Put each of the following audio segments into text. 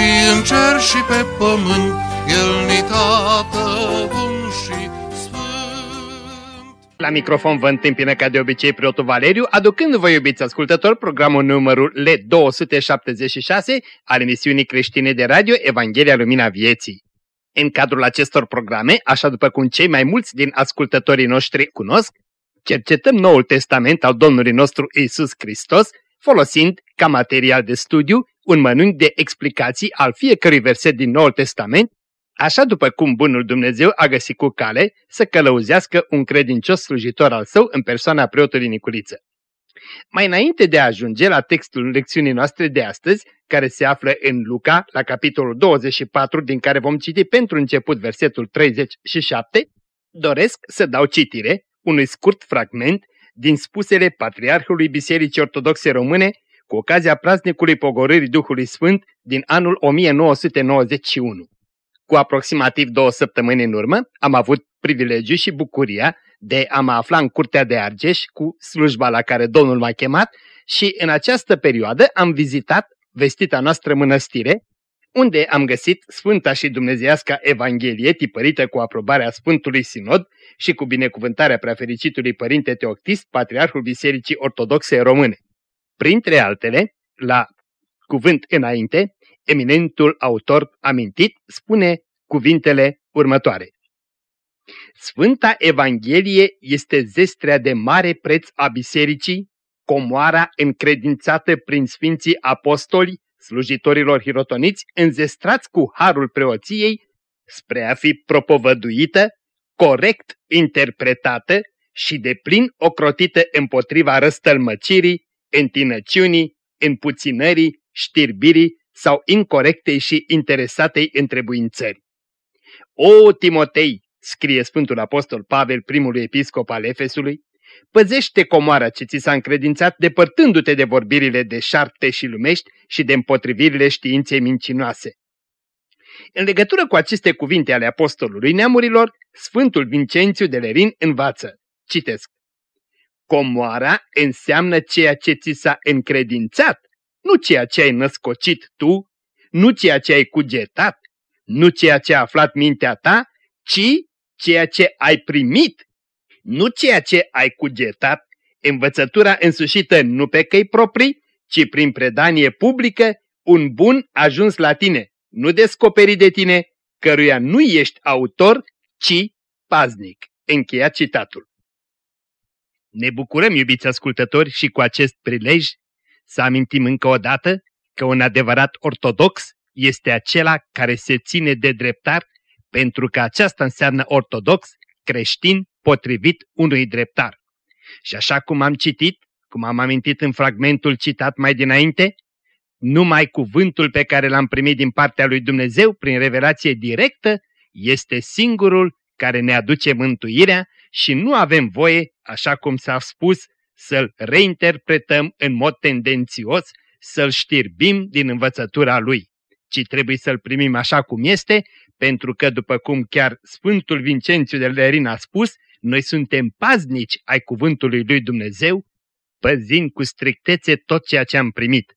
și în cer și pe pământ, El ni tată bun și sfânt. La microfon vă întâmpină ca de obicei preotul Valeriu, aducându-vă, iubiți ascultători, programul numărul L276 al emisiunii creștine de radio Evanghelia Lumina Vieții. În cadrul acestor programe, așa după cum cei mai mulți din ascultătorii noștri cunosc, cercetăm Noul Testament al Domnului nostru Isus Hristos, folosind ca material de studiu un mănânc de explicații al fiecărui verset din Noul Testament, așa după cum Bunul Dumnezeu a găsit cu cale să călăuzească un credincios slujitor al său în persoana preotului Niculiță. Mai înainte de a ajunge la textul lecțiunii noastre de astăzi, care se află în Luca, la capitolul 24, din care vom citi pentru început versetul 37, doresc să dau citire unui scurt fragment din spusele Patriarhului Bisericii Ortodoxe Române cu ocazia praznicului pogorârii Duhului Sfânt din anul 1991. Cu aproximativ două săptămâni în urmă am avut privilegiu și bucuria de a mă afla în Curtea de Argeș cu slujba la care Domnul m-a chemat și în această perioadă am vizitat vestita noastră mănăstire, unde am găsit Sfânta și Dumnezeiasca Evanghelie tipărită cu aprobarea Sfântului Sinod și cu binecuvântarea preafericitului Părinte Teoctist, Patriarhul Bisericii Ortodoxe Române. Printre altele, la cuvânt înainte, eminentul autor amintit spune cuvintele următoare. Sfânta Evanghelie este zestrea de mare preț a bisericii, comoara încredințată prin Sfinții Apostoli, slujitorilor hirotoniți, înzestrați cu harul preoției, spre a fi propovăduită, corect interpretată și de plin ocrotită împotriva răstălmăcirii, întinăciunii, împuținării, știrbirii sau incorrectei și interesatei întrebuințări. O, Timotei, scrie Sfântul Apostol Pavel, primul episcop al Efesului, păzește comoara ce ți s-a încredințat depărtându-te de vorbirile de șarte și lumești și de împotrivirile științei mincinoase. În legătură cu aceste cuvinte ale apostolului neamurilor, Sfântul Vincențiu de Lerin învață. Citesc. Comoara înseamnă ceea ce ți s-a încredințat, nu ceea ce ai născocit tu, nu ceea ce ai cugetat, nu ceea ce a aflat mintea ta, ci ceea ce ai primit, nu ceea ce ai cugetat, învățătura însușită nu pe căi proprii, ci prin predanie publică, un bun ajuns la tine, nu descoperit de tine, căruia nu ești autor, ci paznic. Încheia citatul. Ne bucurăm, iubiți ascultători, și cu acest prilej să amintim încă o dată că un adevărat ortodox este acela care se ține de dreptar, pentru că aceasta înseamnă ortodox, creștin, potrivit unui dreptar. Și așa cum am citit, cum am amintit în fragmentul citat mai dinainte, numai cuvântul pe care l-am primit din partea lui Dumnezeu prin revelație directă este singurul care ne aduce mântuirea și nu avem voie, așa cum s-a spus, să-l reinterpretăm în mod tendențios, să-l știrbim din învățătura lui, ci trebuie să-l primim așa cum este, pentru că, după cum chiar Sfântul Vincențiu de Lerin a spus, noi suntem paznici ai cuvântului lui Dumnezeu, păzind cu strictețe tot ceea ce am primit.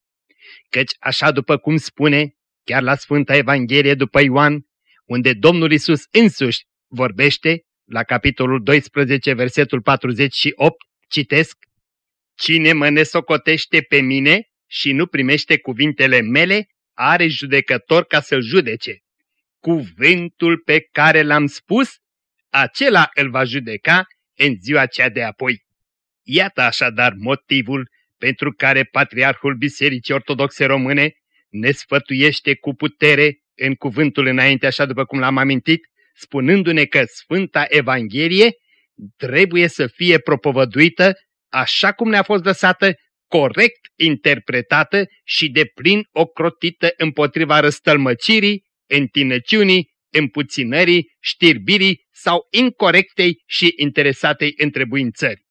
Căci așa după cum spune, chiar la Sfânta Evanghelie după Ioan, unde Domnul Isus însuși vorbește, la capitolul 12, versetul 48, citesc, Cine mă nesocotește pe mine și nu primește cuvintele mele, are judecător ca să-l judece. Cuvântul pe care l-am spus, acela îl va judeca în ziua cea de apoi. Iată așadar motivul pentru care Patriarhul Bisericii Ortodoxe Române ne sfătuiește cu putere în cuvântul înainte, așa după cum l-am amintit, spunându-ne că Sfânta Evanghelie trebuie să fie propovăduită așa cum ne-a fost lăsată, corect interpretată și de plin ocrotită împotriva răstălmăcirii, întinăciunii, împuținării, știrbirii sau incorrectei și interesatei întrebuințări.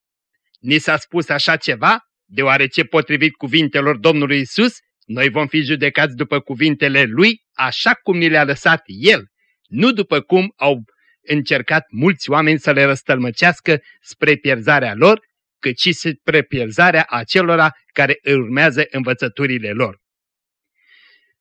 Ni s-a spus așa ceva, deoarece potrivit cuvintelor Domnului Isus, noi vom fi judecați după cuvintele Lui, așa cum ni le-a lăsat El, nu după cum au încercat mulți oameni să le răstălmăcească spre pierzarea lor, cât și spre pierzarea acelora care urmează învățăturile lor.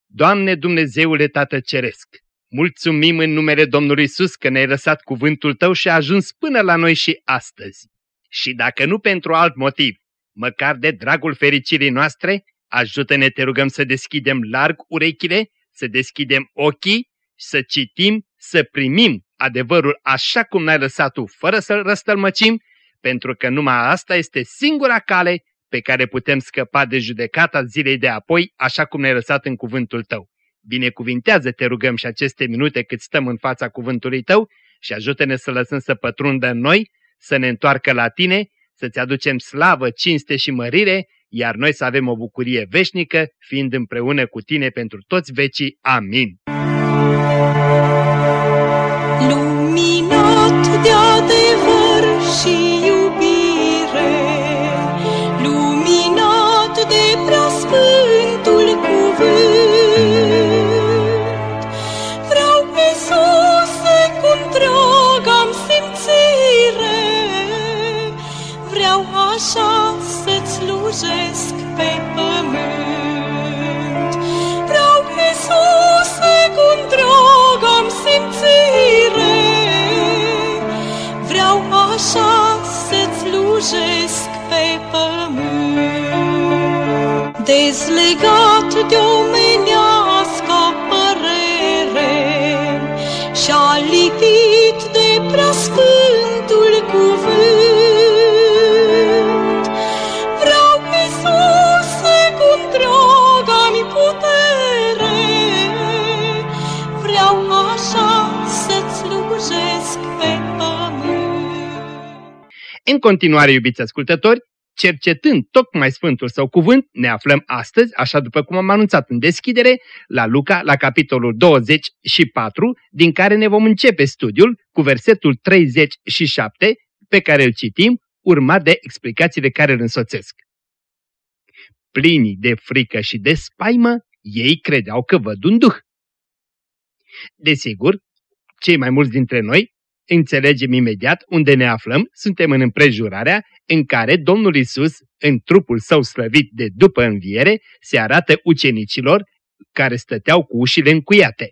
Doamne Dumnezeule Tată Ceresc, mulțumim în numele Domnului Isus că ne-ai lăsat cuvântul Tău și a ajuns până la noi și astăzi. Și dacă nu pentru alt motiv, măcar de dragul fericirii noastre, ajută-ne, te rugăm, să deschidem larg urechile, să deschidem ochii, să citim, să primim adevărul așa cum ne-ai lăsat tu, fără să-l răstălmăcim, pentru că numai asta este singura cale pe care putem scăpa de judecata zilei de apoi, așa cum ne-ai lăsat în cuvântul tău. Binecuvintează, te rugăm, și aceste minute cât stăm în fața cuvântului tău și ajută-ne să lăsăm să pătrundă în noi, să ne întoarcă la tine, să-ți aducem slavă, cinste și mărire, iar noi să avem o bucurie veșnică, fiind împreună cu tine pentru toți vecii. Amin. În continuare, iubiți ascultători, cercetând tocmai Sfântul Său cuvânt, ne aflăm astăzi, așa după cum am anunțat în deschidere, la Luca, la capitolul 24, din care ne vom începe studiul cu versetul 37, pe care îl citim, urmat de explicațiile care îl însoțesc. Plinii de frică și de spaimă, ei credeau că văd un duh. Desigur, cei mai mulți dintre noi înțelegem imediat unde ne aflăm, suntem în împrejurarea în care Domnul Isus, în trupul său slăvit de după înviere, se arată ucenicilor care stăteau cu ușile încuiate.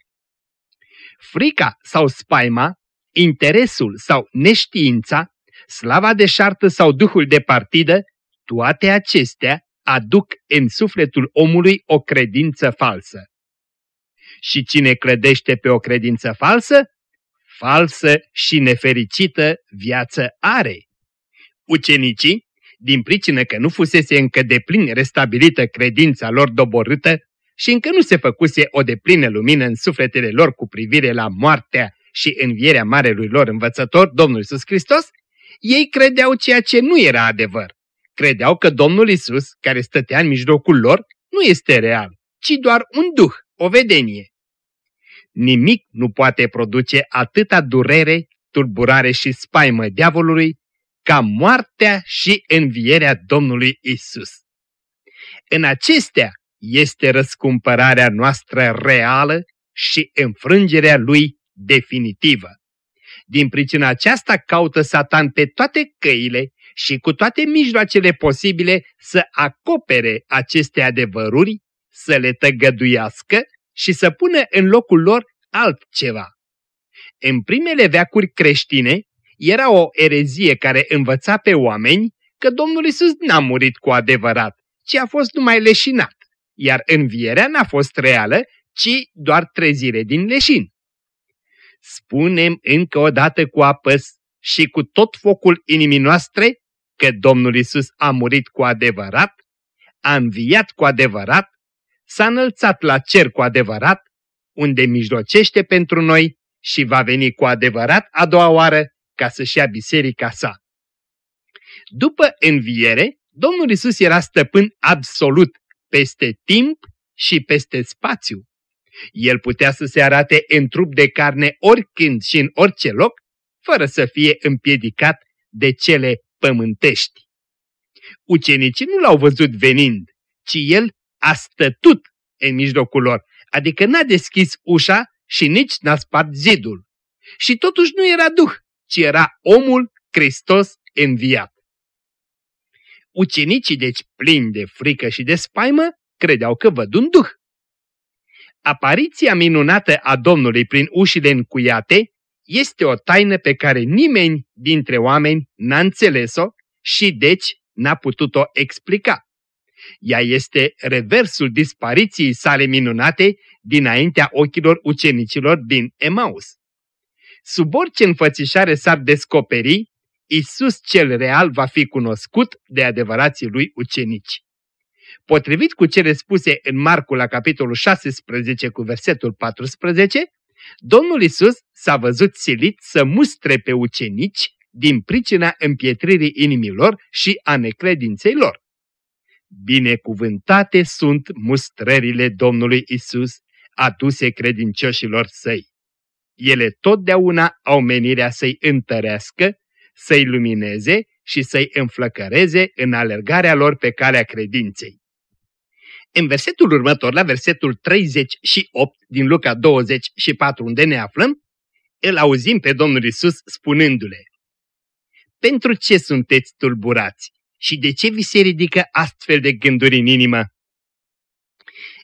Frica sau spaima, interesul sau neștiința, slava de șartă sau duhul de partidă, toate acestea aduc în sufletul omului o credință falsă. Și cine clădește pe o credință falsă, falsă și nefericită viață are. Ucenicii, din pricină că nu fusese încă deplin restabilită credința lor doborâtă și încă nu se făcuse o deplină lumină în sufletele lor cu privire la moartea și învierea marelui lor învățător, Domnul Isus Hristos, ei credeau ceea ce nu era adevăr. Credeau că Domnul Isus, care stătea în mijlocul lor, nu este real, ci doar un duh, o vedenie. Nimic nu poate produce atâta durere, tulburare și spaimă diavolului ca moartea și învierea Domnului Isus. În acestea este răscumpărarea noastră reală și înfrângerea lui definitivă. Din pricina aceasta caută Satan pe toate căile și cu toate mijloacele posibile să acopere aceste adevăruri, să le tăgăduiască și să pună în locul lor altceva. În primele veacuri creștine era o erezie care învăța pe oameni că Domnul Isus n-a murit cu adevărat, ci a fost numai leșinat, iar învierea n-a fost reală, ci doar trezire din leșin. Spunem încă o dată cu apăs și cu tot focul inimii noastre că Domnul Isus a murit cu adevărat, a înviat cu adevărat, s-a înălțat la cer cu adevărat, unde mijlocește pentru noi și va veni cu adevărat a doua oară ca să-și ia biserica sa. După înviere, Domnul Isus era stăpân absolut peste timp și peste spațiu. El putea să se arate în trup de carne oricând și în orice loc, fără să fie împiedicat de cele pământești. Ucenicii nu l-au văzut venind, ci el a stătut în mijlocul lor, adică n-a deschis ușa și nici n-a spart zidul. Și totuși nu era Duh, ci era omul Hristos înviat. Ucenicii, deci plini de frică și de spaimă, credeau că văd un Duh. Apariția minunată a Domnului prin ușile încuiate este o taină pe care nimeni dintre oameni n-a înțeles-o și deci n-a putut-o explica. Ea este reversul dispariției sale minunate dinaintea ochilor ucenicilor din Emaus. Sub orice înfățișare s-ar descoperi, Isus cel real va fi cunoscut de adevărații lui ucenici. Potrivit cu cele spuse în Marcu la capitolul 16 cu versetul 14, Domnul Isus s-a văzut silit să mustre pe ucenici din pricina împietririi inimilor și a necredinței lor. Binecuvântate sunt mustrările Domnului Isus aduse credincioșilor săi. Ele totdeauna au menirea să-i întărească, să-i lumineze și să-i înflăcăreze în alergarea lor pe calea credinței. În versetul următor, la versetul 38 din Luca 24, unde ne aflăm, îl auzim pe Domnul Isus spunându-le, Pentru ce sunteți tulburați și de ce vi se ridică astfel de gânduri în inimă?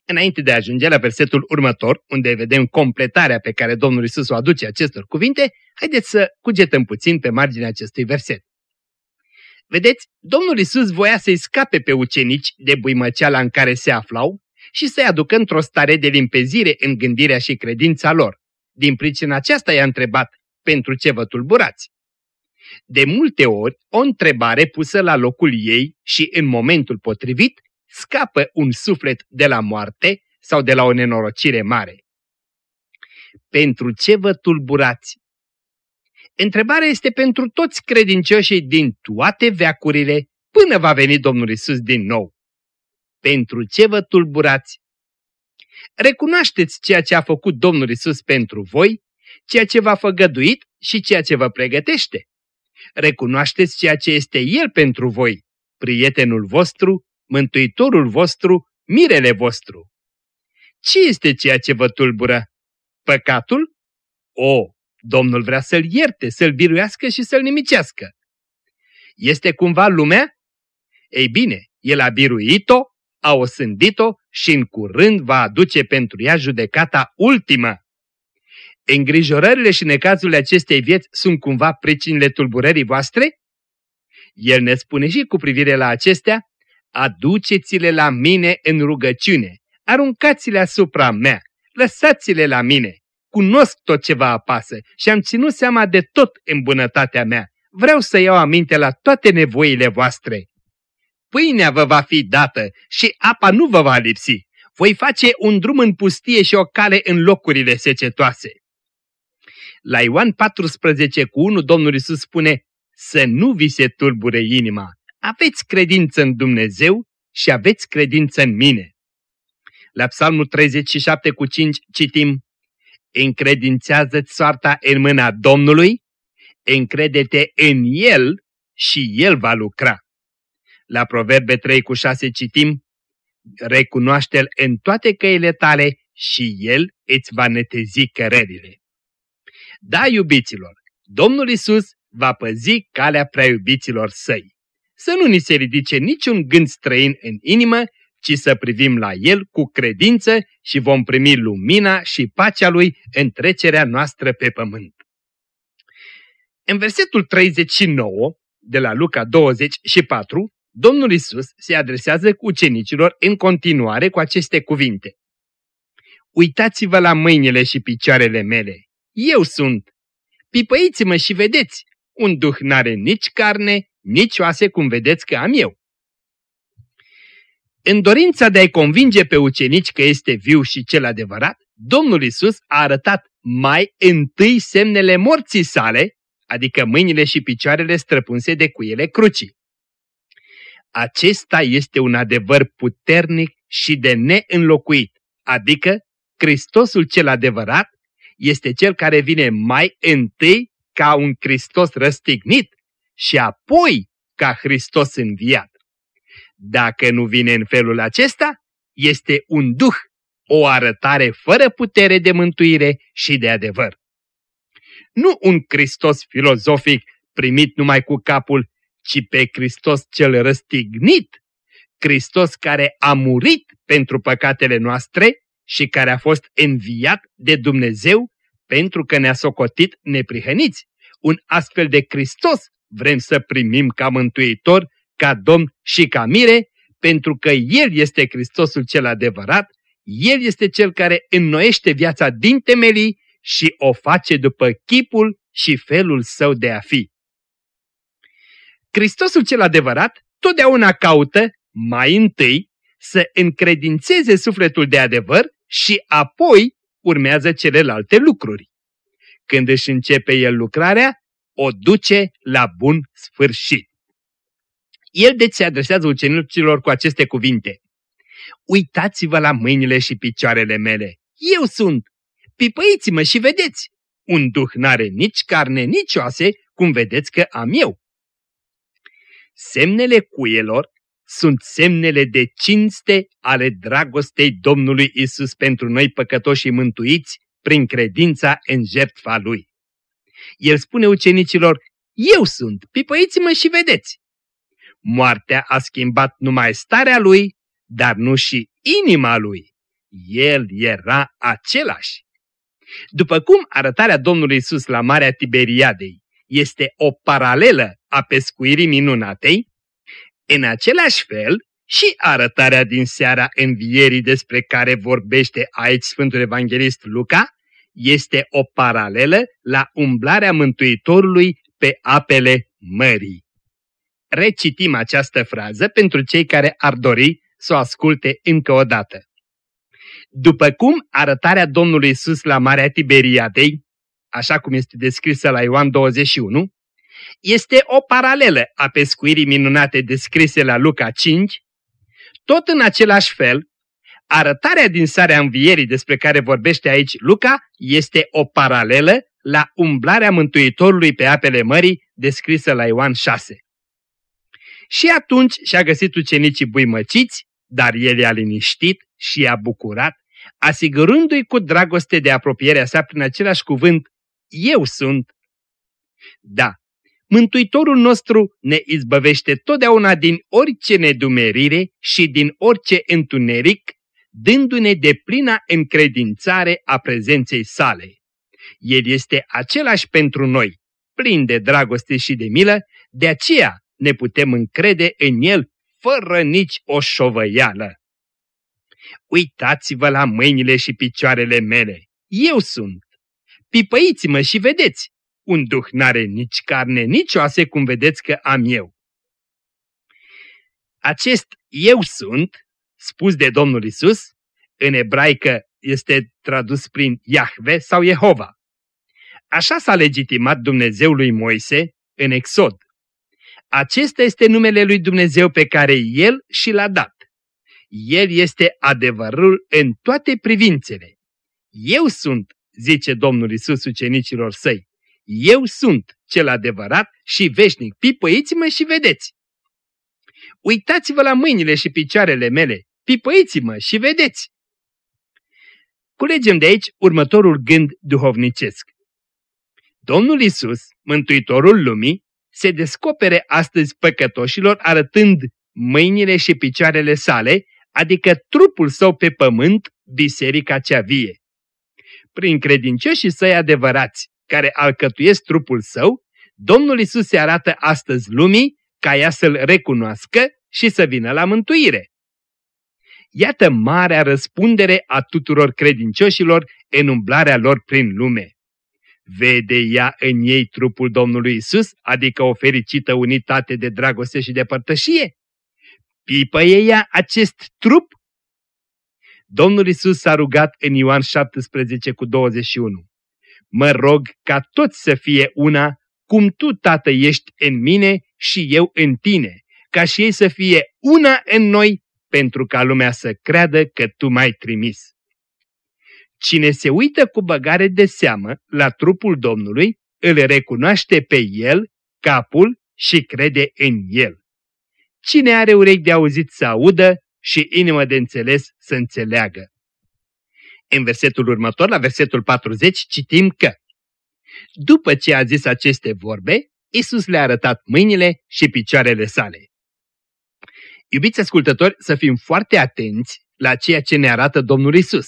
Înainte de a ajunge la versetul următor, unde vedem completarea pe care Domnul Isus o aduce acestor cuvinte, haideți să cugetăm puțin pe marginea acestui verset. Vedeți, Domnul Isus voia să-i scape pe ucenici de buimăceala în care se aflau și să-i aducă într-o stare de limpezire în gândirea și credința lor. Din pricina aceasta i-a întrebat, pentru ce vă tulburați? De multe ori, o întrebare pusă la locul ei și în momentul potrivit, scapă un suflet de la moarte sau de la o nenorocire mare. Pentru ce vă tulburați? Întrebarea este pentru toți credincioșii din toate veacurile până va veni Domnul Isus din nou. Pentru ce vă tulburați? Recunoașteți ceea ce a făcut Domnul Isus pentru voi, ceea ce v-a făgăduit și ceea ce vă pregătește. Recunoașteți ceea ce este El pentru voi, prietenul vostru, mântuitorul vostru, mirele vostru. Ce este ceea ce vă tulbură? Păcatul? O, Domnul vrea să-l ierte, să-l biruiască și să-l nimicească. Este cumva lumea? Ei bine, el a biruit-o, a osândit-o și în curând va aduce pentru ea judecata ultimă. Îngrijorările și necazurile acestei vieți sunt cumva pricinile tulburării voastre? El ne spune și cu privire la acestea, aduceți-le la mine în rugăciune, aruncați-le asupra mea, lăsați-le la mine, cunosc tot ce vă apasă și am ținut seama de tot în bunătatea mea. Vreau să iau aminte la toate nevoile voastre. Pâinea vă va fi dată și apa nu vă va lipsi. Voi face un drum în pustie și o cale în locurile secetoase. La Ioan 14 cu 1 Domnul Iisus spune să nu vi se tulbure inima. Aveți credință în Dumnezeu și aveți credință în mine. La Psalmul 37 cu 5 citim încredințează-ți soarta în mâna Domnului, încrede-te în El și El va lucra. La Proverbe 3 cu 6 citim, recunoaște-L în toate căile tale și El îți va netezi cărările. Da, iubiților, Domnul Isus va păzi calea prea iubiților săi. Să nu ni se ridice niciun gând străin în inimă, ci să privim la El cu credință și vom primi lumina și pacea Lui în trecerea noastră pe pământ. În versetul 39 de la Luca 24, Domnul Isus se adresează cu ucenicilor în continuare cu aceste cuvinte. Uitați-vă la mâinile și picioarele mele. Eu sunt. Pipăiți-mă și vedeți. Un duh n-are nici carne, nici oase cum vedeți că am eu. În dorința de a-i convinge pe ucenici că este viu și cel adevărat, Domnul Isus a arătat mai întâi semnele morții sale, adică mâinile și picioarele străpunse de cuiele crucii. Acesta este un adevăr puternic și de neînlocuit, adică Hristosul cel adevărat este cel care vine mai întâi ca un Hristos răstignit și apoi ca Hristos înviat. Dacă nu vine în felul acesta, este un duh, o arătare fără putere de mântuire și de adevăr. Nu un Hristos filozofic primit numai cu capul, ci pe Hristos cel răstignit, Hristos care a murit pentru păcatele noastre și care a fost înviat de Dumnezeu pentru că ne-a socotit neprihăniți. Un astfel de Hristos vrem să primim ca mântuitor, ca domn și ca mire, pentru că El este Hristosul cel adevărat, El este Cel care înnoiește viața din temelii și o face după chipul și felul său de a fi. Hristosul cel adevărat totdeauna caută, mai întâi, să încredințeze sufletul de adevăr și apoi urmează celelalte lucruri. Când își începe el lucrarea, o duce la bun sfârșit. El deci se adresează ucenicilor cu aceste cuvinte. Uitați-vă la mâinile și picioarele mele. Eu sunt. Pipăiți-mă și vedeți. Un duh n-are nici carne, nici oase, cum vedeți că am eu. Semnele cuielor sunt semnele de cinste ale dragostei Domnului Isus pentru noi păcătoși mântuiți prin credința în jertfa Lui. El spune ucenicilor, eu sunt, pipăiți-mă și vedeți. Moartea a schimbat numai starea Lui, dar nu și inima Lui. El era același. După cum arătarea Domnului Isus la Marea Tiberiadei este o paralelă a pescuirii minunatei, în același fel și arătarea din seara învierii despre care vorbește aici Sfântul Evanghelist Luca este o paralelă la umblarea Mântuitorului pe apele mării. Recitim această frază pentru cei care ar dori să o asculte încă o dată. După cum arătarea Domnului Isus la Marea Tiberiadei, așa cum este descrisă la Ioan 21, este o paralelă a pescuirii minunate descrise la Luca 5, tot în același fel, arătarea din sarea învierii despre care vorbește aici Luca este o paralelă la umblarea Mântuitorului pe apele mării descrisă la Ioan 6. Și atunci și-a găsit ucenicii buimăciți, dar el i-a liniștit și i-a bucurat, asigurându-i cu dragoste de apropierea sa prin același cuvânt, Eu sunt. Da, Mântuitorul nostru ne izbăvește totdeauna din orice nedumerire și din orice întuneric, dându-ne de plina încredințare a prezenței sale. El este același pentru noi, plin de dragoste și de milă, de aceea ne putem încrede în el fără nici o șovăială. Uitați-vă la mâinile și picioarele mele, eu sunt. Pipăiți-mă și vedeți, un duh n-are nici carne, nici oase, cum vedeți că am eu. Acest eu sunt, spus de Domnul Isus, în ebraică este tradus prin Iahve sau Jehova. Așa s-a legitimat Dumnezeu lui Moise în Exod. Acesta este numele lui Dumnezeu pe care El și l-a dat. El este adevărul în toate privințele. Eu sunt, zice Domnul Isus ucenicilor săi. Eu sunt cel adevărat și veșnic. Pipăiți-mă și vedeți. Uitați-vă la mâinile și picioarele mele. Pipăiți-mă și vedeți. Culegem de aici următorul gând duhovnicesc. Domnul Isus, Mântuitorul lumii, se descopere astăzi păcătoșilor arătând mâinile și picioarele sale, adică trupul său pe pământ, biserica cea vie. Prin credincioșii săi adevărați, care alcătuiesc trupul său, Domnul Isus se arată astăzi lumii ca ea să-L recunoască și să vină la mântuire. Iată marea răspundere a tuturor credincioșilor în umblarea lor prin lume. Vede ea în ei trupul Domnului Isus, adică o fericită unitate de dragoste și de părtășie? Pipăie ea acest trup? Domnul Isus s-a rugat în Ioan 17 cu 21 mă rog ca toți să fie una, cum tu, Tată, ești în mine și eu în tine, ca și ei să fie una în noi, pentru ca lumea să creadă că Tu m-ai trimis. Cine se uită cu băgare de seamă la trupul Domnului, îl recunoaște pe El, capul și crede în El. Cine are urechi de auzit să audă și inimă de înțeles să înțeleagă. În versetul următor, la versetul 40, citim că După ce a zis aceste vorbe, Isus le-a arătat mâinile și picioarele sale. Iubiți ascultători, să fim foarte atenți la ceea ce ne arată Domnul Isus,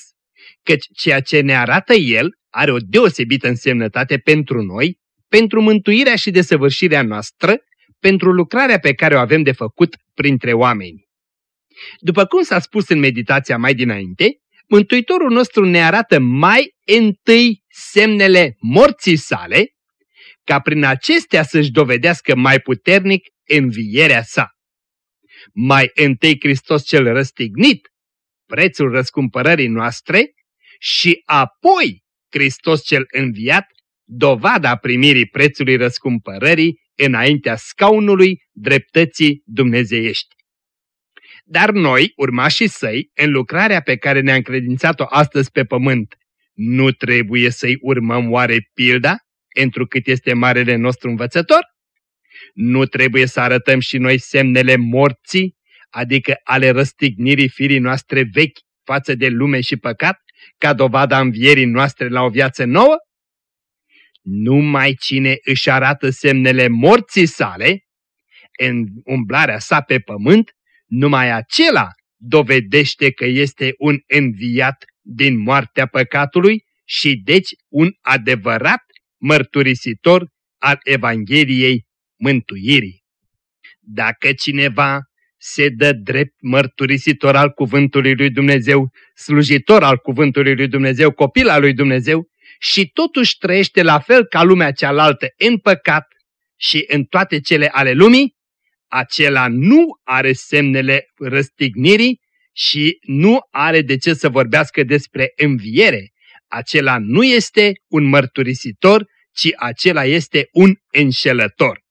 căci ceea ce ne arată El are o deosebită însemnătate pentru noi, pentru mântuirea și desăvârșirea noastră, pentru lucrarea pe care o avem de făcut printre oameni. După cum s-a spus în meditația mai dinainte, Mântuitorul nostru ne arată mai întâi semnele morții sale, ca prin acestea să-și dovedească mai puternic învierea sa. Mai întâi Hristos cel răstignit, prețul răscumpărării noastre, și apoi Hristos cel înviat, dovada primirii prețului răscumpărării înaintea scaunului dreptății dumnezeiești. Dar noi, urmașii săi, în lucrarea pe care ne-a încredințat-o astăzi pe pământ, nu trebuie să-i urmăm oare pilda, întrucât este marele nostru învățător? Nu trebuie să arătăm și noi semnele morții, adică ale răstignirii firii noastre vechi față de lume și păcat, ca dovada învierii noastre la o viață nouă? Numai cine își arată semnele morții sale, în umblarea sa pe pământ, numai acela dovedește că este un înviat din moartea păcatului și deci un adevărat mărturisitor al Evangheliei mântuirii. Dacă cineva se dă drept mărturisitor al cuvântului lui Dumnezeu, slujitor al cuvântului lui Dumnezeu, copil al lui Dumnezeu, și totuși trăiește la fel ca lumea cealaltă în păcat și în toate cele ale lumii, acela nu are semnele răstignirii și nu are de ce să vorbească despre înviere. Acela nu este un mărturisitor, ci acela este un înșelător.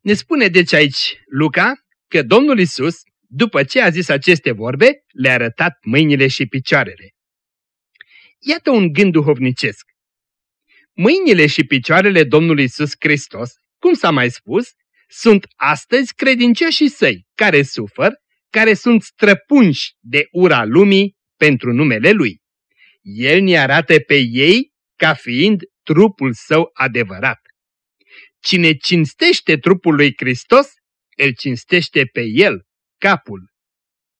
Ne spune deci aici Luca că Domnul Isus, după ce a zis aceste vorbe, le-a arătat mâinile și picioarele. Iată un gând duhovnicesc. Mâinile și picioarele Domnului Isus Hristos, cum s-a mai spus, sunt astăzi credincioșii săi, care sufăr, care sunt străpunși de ura lumii pentru numele Lui. El ne arată pe ei ca fiind trupul său adevărat. Cine cinstește trupul lui Hristos, îl cinstește pe el, capul.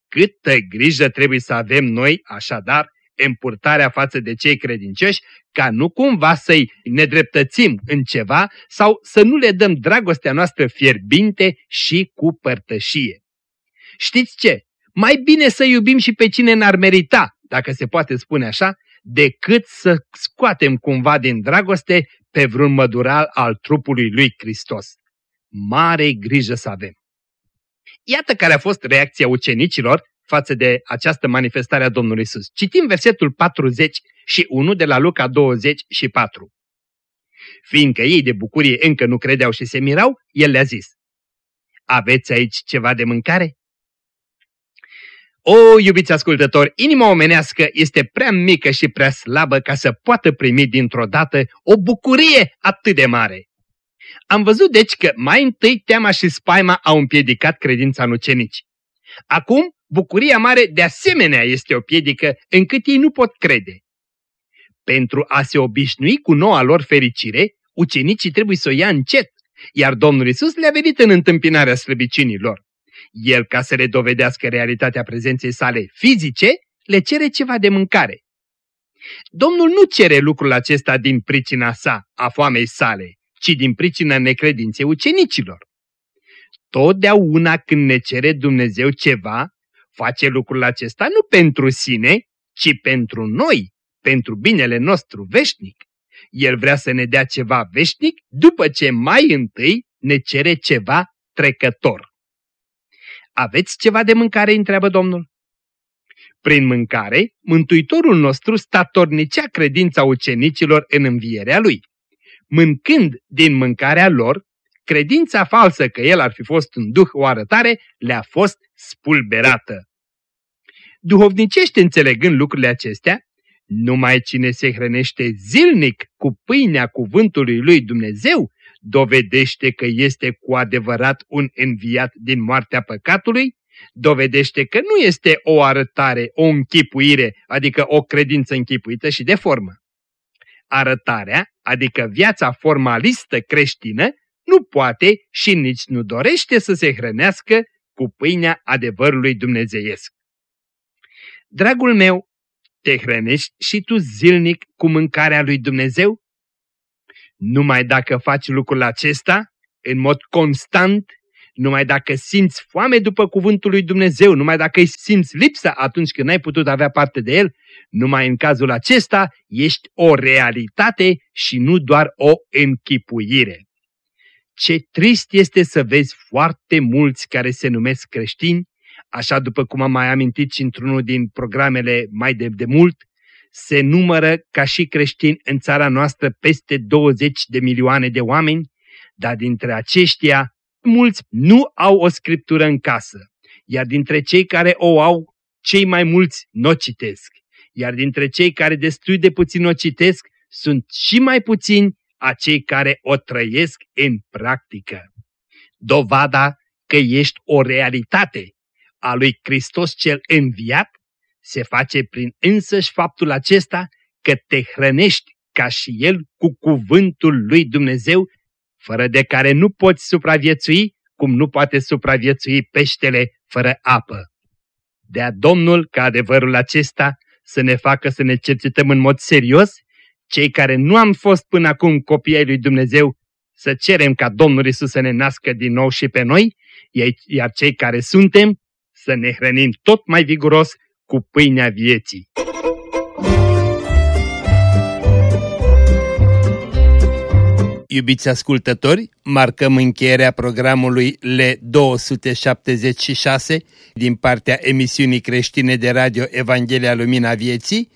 Câtă grijă trebuie să avem noi, așadar, în purtarea față de cei credincioși, ca nu cumva să-i nedreptățim în ceva sau să nu le dăm dragostea noastră fierbinte și cu părtășie. Știți ce? Mai bine să iubim și pe cine n-ar merita, dacă se poate spune așa, decât să scoatem cumva din dragoste pe vreun mădural al trupului lui Hristos. Mare grijă să avem! Iată care a fost reacția ucenicilor față de această manifestare a Domnului Isus. Citim versetul 41 de la Luca 24. Fiindcă ei de bucurie încă nu credeau și se mirau, el le-a zis, Aveți aici ceva de mâncare? O, iubiți ascultători, inima omenească este prea mică și prea slabă ca să poată primi dintr-o dată o bucurie atât de mare. Am văzut deci că mai întâi teama și spaima au împiedicat credința în ucenici. Acum, bucuria mare de asemenea este o piedică încât ei nu pot crede. Pentru a se obișnui cu noua lor fericire, ucenicii trebuie să o ia încet, iar Domnul Isus le-a venit în întâmpinarea slăbiciunilor. El, ca să le dovedească realitatea prezenței sale fizice, le cere ceva de mâncare. Domnul nu cere lucrul acesta din pricina sa, a foamei sale, ci din pricina necredinței ucenicilor. Totdeauna când ne cere Dumnezeu ceva, face lucrul acesta nu pentru sine, ci pentru noi, pentru binele nostru veșnic. El vrea să ne dea ceva veșnic după ce mai întâi ne cere ceva trecător. Aveți ceva de mâncare? întreabă Domnul. Prin mâncare, Mântuitorul nostru statornicea credința ucenicilor în învierea lui. Mâncând din mâncarea lor, credința falsă că el ar fi fost un duh o arătare le-a fost spulberată. Duhovnicește înțelegând lucrurile acestea, numai cine se hrănește zilnic cu pâinea cuvântului lui Dumnezeu dovedește că este cu adevărat un înviat din moartea păcatului, dovedește că nu este o arătare, o închipuire, adică o credință închipuită și de formă. Arătarea, adică viața formalistă creștină, nu poate și nici nu dorește să se hrănească cu pâinea adevărului dumnezeiesc. Dragul meu, te hrănești și tu zilnic cu mâncarea lui Dumnezeu? Numai dacă faci lucrul acesta, în mod constant, numai dacă simți foame după cuvântul lui Dumnezeu, numai dacă îi simți lipsa atunci când n-ai putut avea parte de el, numai în cazul acesta ești o realitate și nu doar o închipuire. Ce trist este să vezi foarte mulți care se numesc creștini, așa după cum am mai amintit și într-unul din programele mai de, de mult, se numără ca și creștini în țara noastră peste 20 de milioane de oameni, dar dintre aceștia mulți nu au o scriptură în casă, iar dintre cei care o au, cei mai mulți nu citesc, iar dintre cei care destui de puțin o citesc, sunt și mai puțini a cei care o trăiesc în practică. Dovada că ești o realitate a lui Hristos cel înviat se face prin însăși faptul acesta că te hrănești ca și El cu cuvântul lui Dumnezeu, fără de care nu poți supraviețui, cum nu poate supraviețui peștele fără apă. Dea Domnul ca adevărul acesta să ne facă să ne cercetăm în mod serios, cei care nu am fost până acum copii ai lui Dumnezeu, să cerem ca Domnul Isus să ne nască din nou și pe noi, iar cei care suntem să ne hrănim tot mai viguros cu pâinea vieții. Iubiți ascultători, marcăm încheierea programului L276 din partea emisiunii creștine de radio Evanghelia Lumina Vieții,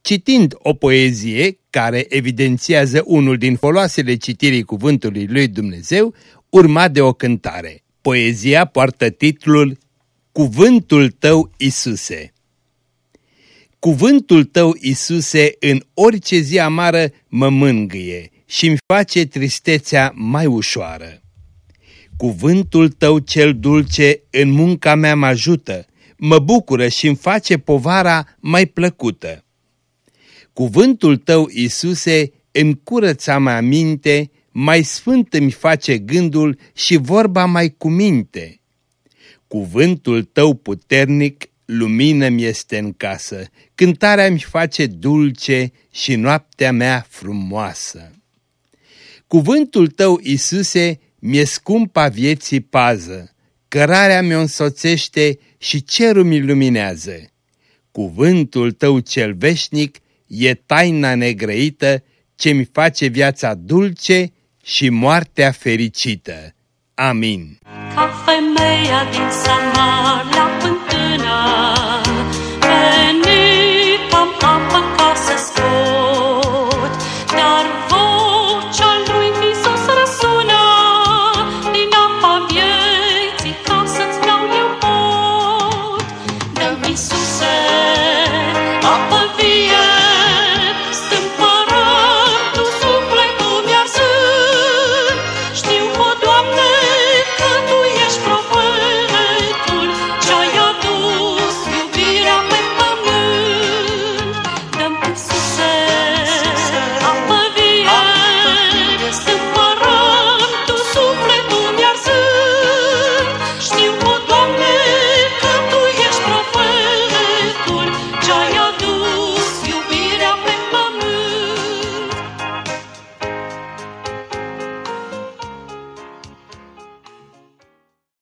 citind o poezie care evidențiază unul din foloasele citirii cuvântului lui Dumnezeu, urmat de o cântare. Poezia poartă titlul Cuvântul tău, Isuse. Cuvântul tău, Isuse, în orice zi amară mă mângâie și îmi face tristețea mai ușoară. Cuvântul tău cel dulce în munca mea mă ajută, mă bucură și îmi face povara mai plăcută. Cuvântul tău, Isuse, îmi curăța mai minte, mai sfânt îmi face gândul și vorba mai cu minte. Cuvântul tău puternic lumină-mi este în casă, cântarea mi face dulce și noaptea mea frumoasă. Cuvântul tău, Isuse, mi-e scumpa vieții pază, cărarea mi-o însoțește și cerul mi luminează. Cuvântul tău cel veșnic e taina negrăită ce mi face viața dulce și moartea fericită. Amin. Ca femeia din Samaria pântână, veni